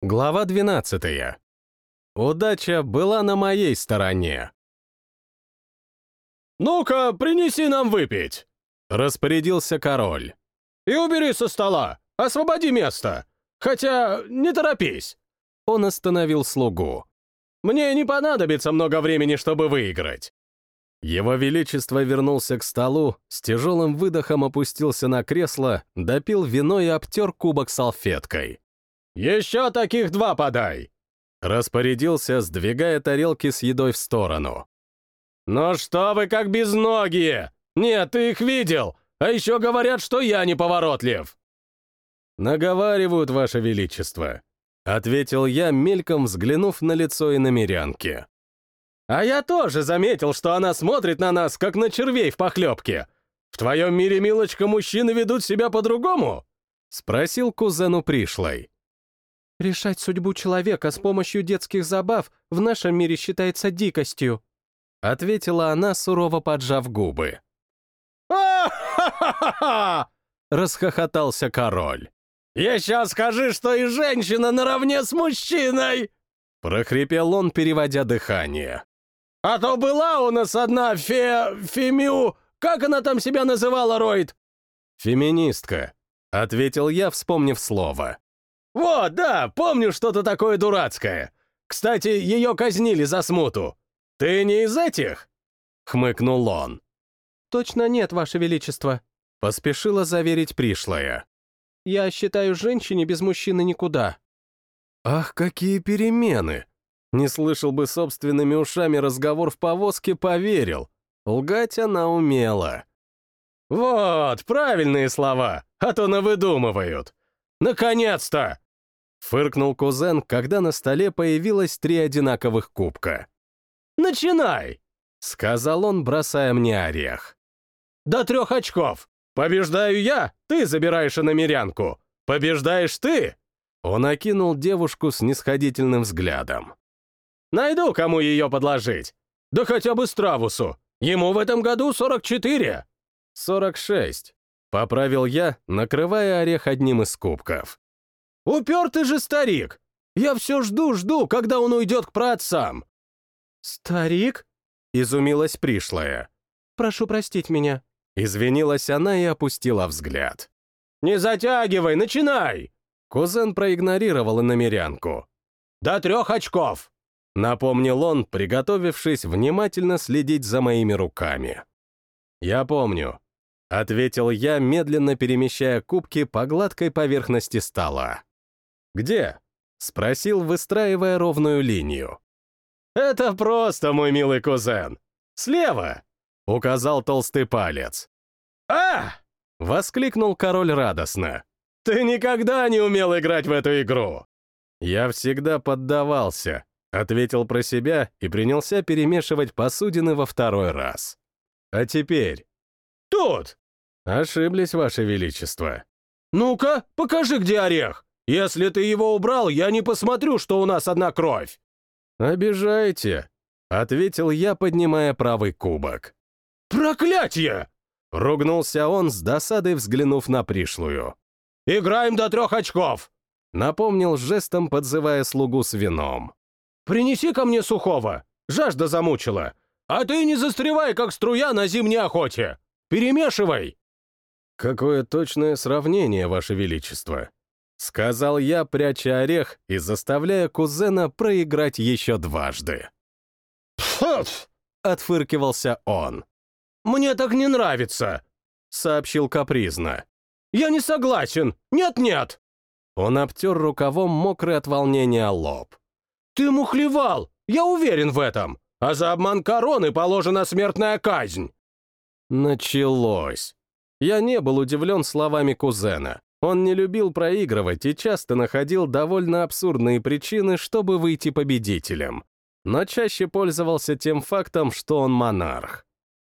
Глава 12. Удача была на моей стороне. «Ну-ка, принеси нам выпить!» — распорядился король. «И убери со стола! Освободи место! Хотя не торопись!» Он остановил слугу. «Мне не понадобится много времени, чтобы выиграть!» Его Величество вернулся к столу, с тяжелым выдохом опустился на кресло, допил вино и обтер кубок салфеткой. «Еще таких два подай!» Распорядился, сдвигая тарелки с едой в сторону. «Ну что вы как безногие! Нет, ты их видел! А еще говорят, что я неповоротлив!» «Наговаривают, Ваше Величество», — ответил я, мельком взглянув на лицо и намерянки. «А я тоже заметил, что она смотрит на нас, как на червей в похлебке. В твоем мире, милочка, мужчины ведут себя по-другому?» — спросил кузену пришлой. «Решать судьбу человека с помощью детских забав в нашем мире считается дикостью», — ответила она, сурово поджав губы. «А-ха-ха-ха!» — расхохотался король. «Еще скажи, что и женщина наравне с мужчиной!» — прохрипел он, переводя дыхание. «А то была у нас одна фе... фемю... Как она там себя называла, Ройд?» «Феминистка», — ответил я, вспомнив слово. «Вот, да, помню что-то такое дурацкое. Кстати, ее казнили за смуту. Ты не из этих?» — хмыкнул он. «Точно нет, Ваше Величество», — поспешила заверить пришлая. «Я считаю, женщине без мужчины никуда». «Ах, какие перемены!» Не слышал бы собственными ушами разговор в повозке, поверил. Лгать она умела. «Вот, правильные слова, а то навыдумывают. Наконец-то!» Фыркнул кузен, когда на столе появилось три одинаковых кубка. «Начинай!» — сказал он, бросая мне орех. «До трех очков! Побеждаю я, ты забираешь иномерянку! Побеждаешь ты!» Он окинул девушку с нисходительным взглядом. «Найду, кому ее подложить! Да хотя бы Стравусу! Ему в этом году 44!» «46», — поправил я, накрывая орех одним из кубков. «Упертый же старик! Я все жду-жду, когда он уйдет к праотцам!» «Старик?» — изумилась пришлая. «Прошу простить меня». Извинилась она и опустила взгляд. «Не затягивай, начинай!» Кузен проигнорировал иномерянку. «До трех очков!» Напомнил он, приготовившись внимательно следить за моими руками. «Я помню», — ответил я, медленно перемещая кубки по гладкой поверхности стола. «Где?» — спросил, выстраивая ровную линию. «Это просто, мой милый кузен. Слева!» — указал толстый палец. «А!» — воскликнул король радостно. «Ты никогда не умел играть в эту игру!» «Я всегда поддавался», — ответил про себя и принялся перемешивать посудины во второй раз. «А теперь?» «Тут!» «Ошиблись, Ваше Величество». «Ну-ка, покажи, где орех! Если ты его убрал, я не посмотрю, что у нас одна кровь!» «Обижаете», — ответил я, поднимая правый кубок. «Проклятье!» — ругнулся он с досадой, взглянув на пришлую. «Играем до трех очков!» — напомнил жестом, подзывая слугу с вином. «Принеси ко мне сухого! Жажда замучила! А ты не застревай, как струя на зимней охоте! Перемешивай!» «Какое точное сравнение, Ваше Величество!» Сказал я, пряча орех и заставляя кузена проиграть еще дважды. «Пф!» — отфыркивался он. «Мне так не нравится!» — сообщил капризно. «Я не согласен! Нет-нет!» Он обтер рукавом мокрый от волнения лоб. «Ты мухлевал! Я уверен в этом! А за обман короны положена смертная казнь!» Началось. Я не был удивлен словами кузена. Он не любил проигрывать и часто находил довольно абсурдные причины, чтобы выйти победителем. Но чаще пользовался тем фактом, что он монарх.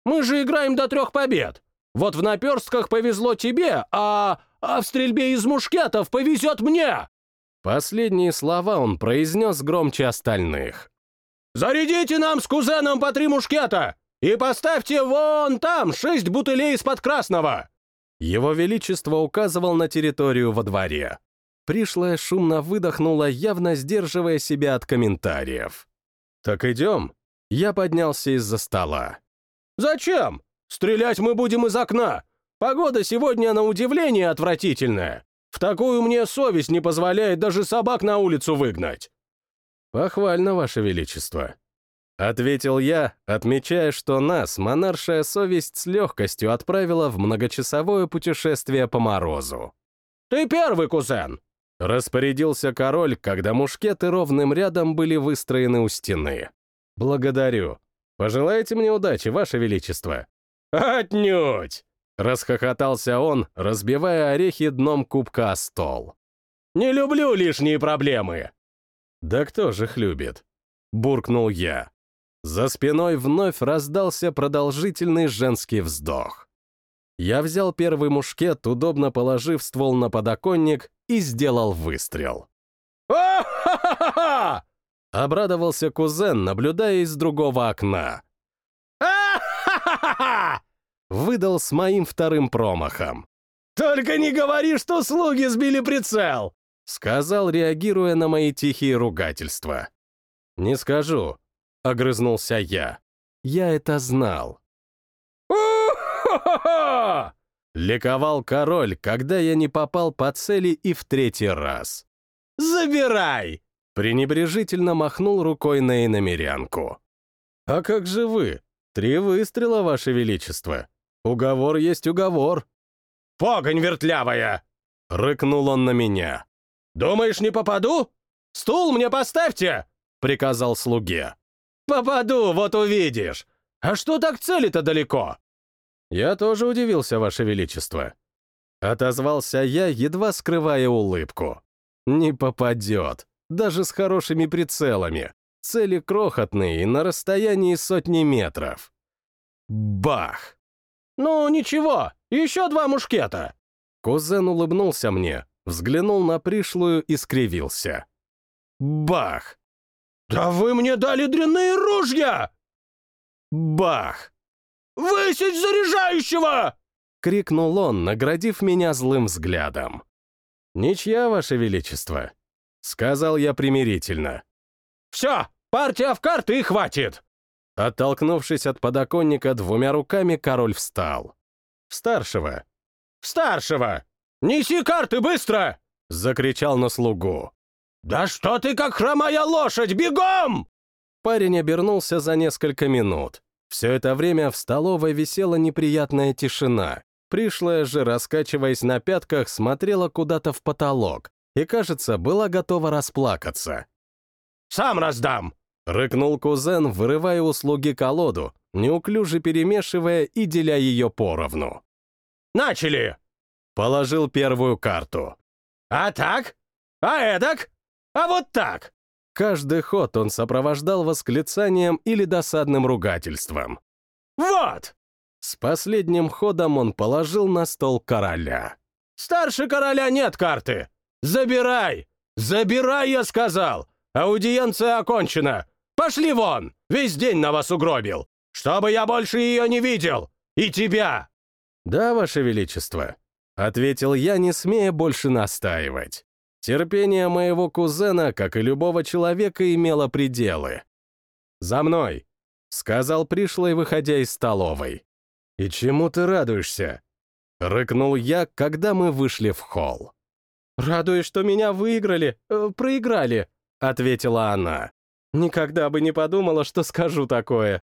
«Мы же играем до трех побед! Вот в наперстках повезло тебе, а, а в стрельбе из мушкетов повезет мне!» Последние слова он произнес громче остальных. «Зарядите нам с кузеном по три мушкета и поставьте вон там шесть бутылей из-под красного!» Его Величество указывал на территорию во дворе. Пришлая шумно выдохнула, явно сдерживая себя от комментариев. «Так идем?» Я поднялся из-за стола. «Зачем? Стрелять мы будем из окна. Погода сегодня на удивление отвратительная. В такую мне совесть не позволяет даже собак на улицу выгнать». «Похвально, Ваше Величество», — ответил я, отмечая, что нас монаршая совесть с легкостью отправила в многочасовое путешествие по морозу. «Ты первый, кузен!» — распорядился король, когда мушкеты ровным рядом были выстроены у стены. «Благодарю. Пожелаете мне удачи, Ваше Величество?» «Отнюдь!» — расхохотался он, разбивая орехи дном кубка о стол. «Не люблю лишние проблемы!» «Да кто же их любит?» — буркнул я. За спиной вновь раздался продолжительный женский вздох. Я взял первый мушкет, удобно положив ствол на подоконник, и сделал выстрел. «О-ха-ха-ха!» — обрадовался кузен, наблюдая из другого окна. «А-ха-ха-ха!» — выдал с моим вторым промахом. «Только не говори, что слуги сбили прицел!» — сказал, реагируя на мои тихие ругательства. «Не скажу», огрызнулся я. Я это знал. Ликовал король, когда я не попал по цели и в третий раз. «Забирай!» Пренебрежительно махнул рукой на иномерянку. «А как же вы? Три выстрела, ваше величество. Уговор есть уговор». «Погонь вертлявая!» — рыкнул он на меня. «Думаешь, не попаду? Стул мне поставьте!» — приказал слуге. «Попаду, вот увидишь! А что так цели-то далеко?» «Я тоже удивился, Ваше Величество». Отозвался я, едва скрывая улыбку. «Не попадет, даже с хорошими прицелами. Цели крохотные и на расстоянии сотни метров». Бах! «Ну, ничего, еще два мушкета!» Кузен улыбнулся мне, взглянул на пришлую и скривился. Бах! «Да вы мне дали дрянные ружья!» Бах! «Высечь заряжающего!» — крикнул он, наградив меня злым взглядом. «Ничья, Ваше Величество», — сказал я примирительно. «Все, партия в карты и хватит!» Оттолкнувшись от подоконника двумя руками, король встал. «В старшего!» «В старшего! Неси карты быстро!» — закричал на слугу. «Да что ты как хромая лошадь! Бегом!» Парень обернулся за несколько минут. Все это время в столовой висела неприятная тишина. Пришлая же, раскачиваясь на пятках, смотрела куда-то в потолок и, кажется, была готова расплакаться. «Сам раздам!» — рыкнул кузен, вырывая у слуги колоду, неуклюже перемешивая и деля ее поровну. «Начали!» — положил первую карту. «А так? А эдак?» А вот так!» Каждый ход он сопровождал восклицанием или досадным ругательством. «Вот!» С последним ходом он положил на стол короля. «Старше короля нет карты! Забирай! Забирай, я сказал! Аудиенция окончена! Пошли вон! Весь день на вас угробил! Чтобы я больше ее не видел! И тебя!» «Да, ваше величество», — ответил я, не смея больше настаивать. Терпение моего кузена, как и любого человека, имело пределы. «За мной!» — сказал пришлый, выходя из столовой. «И чему ты радуешься?» — рыкнул я, когда мы вышли в холл. «Радуюсь, что меня выиграли, э, проиграли», — ответила она. «Никогда бы не подумала, что скажу такое».